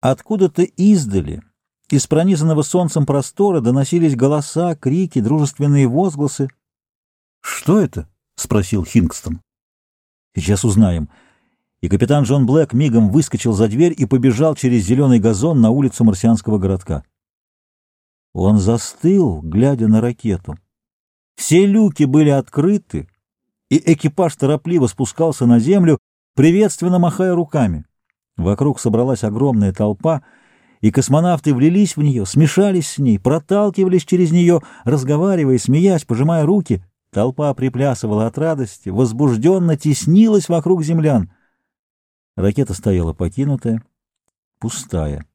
Откуда-то издали, из пронизанного солнцем простора, доносились голоса, крики, дружественные возгласы. «Что это?» — спросил Хингстон. «Сейчас узнаем». И капитан Джон Блэк мигом выскочил за дверь и побежал через зеленый газон на улицу марсианского городка. Он застыл, глядя на ракету. Все люки были открыты, и экипаж торопливо спускался на землю, приветственно махая руками. Вокруг собралась огромная толпа, и космонавты влились в нее, смешались с ней, проталкивались через нее, разговаривая, смеясь, пожимая руки. Толпа приплясывала от радости, возбужденно теснилась вокруг землян. Ракета стояла покинутая, пустая.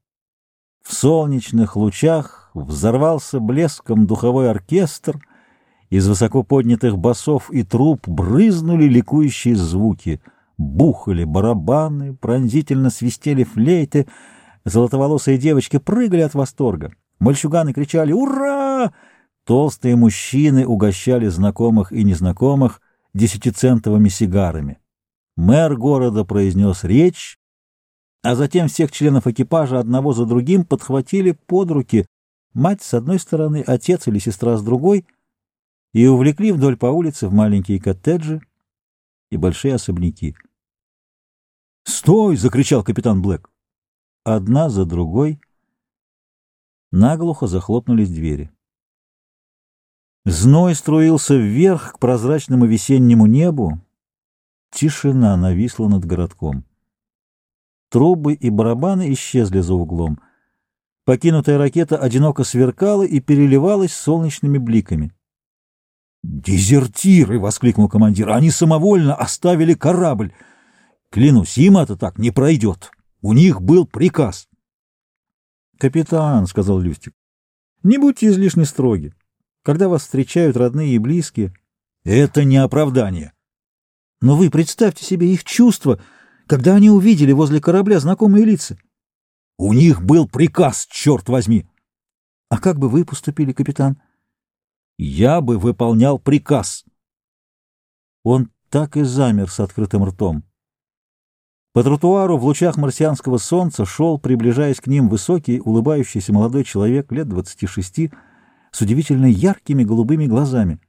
В солнечных лучах взорвался блеском духовой оркестр, из высоко поднятых басов и труб брызнули ликующие звуки — Бухали барабаны, пронзительно свистели флейты, золотоволосые девочки прыгали от восторга. Мальчуганы кричали «Ура!» Толстые мужчины угощали знакомых и незнакомых десятицентовыми сигарами. Мэр города произнес речь, а затем всех членов экипажа одного за другим подхватили под руки мать с одной стороны, отец или сестра с другой, и увлекли вдоль по улице в маленькие коттеджи и большие особняки. «Стой!» — закричал капитан Блэк. Одна за другой наглухо захлопнулись двери. Зной струился вверх к прозрачному весеннему небу. Тишина нависла над городком. Трубы и барабаны исчезли за углом. Покинутая ракета одиноко сверкала и переливалась солнечными бликами. «Дезертиры!» — воскликнул командир. «Они самовольно оставили корабль!» Клянусь, им это так не пройдет. У них был приказ. — Капитан, — сказал Люстик, — не будьте излишне строги. Когда вас встречают родные и близкие... — Это не оправдание. — Но вы представьте себе их чувства, когда они увидели возле корабля знакомые лица. — У них был приказ, черт возьми! — А как бы вы поступили, капитан? — Я бы выполнял приказ. Он так и замер с открытым ртом. По тротуару в лучах марсианского солнца шел, приближаясь к ним, высокий, улыбающийся молодой человек лет двадцати шести с удивительно яркими голубыми глазами.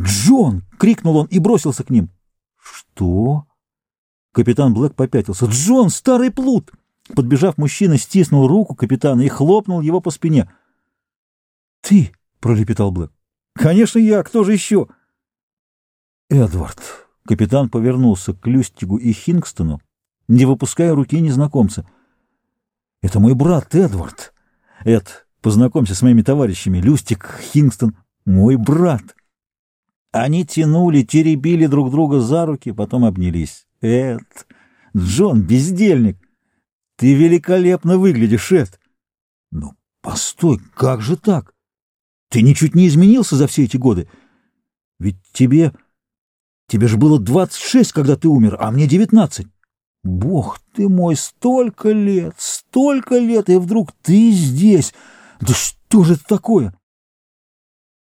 «Джон!» — крикнул он и бросился к ним. «Что?» Капитан Блэк попятился. «Джон, старый плут!» Подбежав, мужчина стиснул руку капитана и хлопнул его по спине. «Ты!» — пролепетал Блэк. «Конечно я! Кто же еще?» «Эдвард!» Капитан повернулся к Люстигу и Хингстону, не выпуская руки незнакомца. — Это мой брат Эдвард. Эд, познакомься с моими товарищами. Люстик, Хингстон — мой брат. Они тянули, теребили друг друга за руки, потом обнялись. — Эд, Джон, бездельник, ты великолепно выглядишь, Эд. — Ну, постой, как же так? Ты ничуть не изменился за все эти годы. Ведь тебе... Тебе же было двадцать шесть, когда ты умер, а мне девятнадцать. Бог ты мой, столько лет, столько лет, и вдруг ты здесь. Да что же это такое?